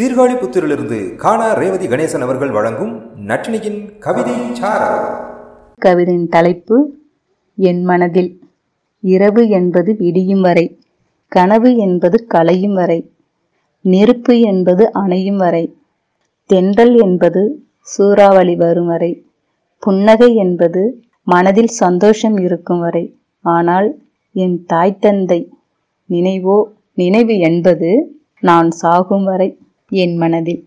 சீர்காழிபுத்தூரிலிருந்து காணா ரேவதி கணேசன் அவர்கள் வழங்கும் நட்டினியின் கவிதை கவிதையின் தலைப்பு என் மனதில் இரவு என்பது விடியும் வரை கனவு என்பது கலையும் வரை நெருப்பு என்பது அணையும் வரை தென்றல் என்பது சூறாவளி வரும் வரை புன்னகை என்பது மனதில் சந்தோஷம் இருக்கும் வரை ஆனால் என் தாய் தந்தை நினைவோ நினைவு என்பது நான் சாகும் வரை என் மனதில்.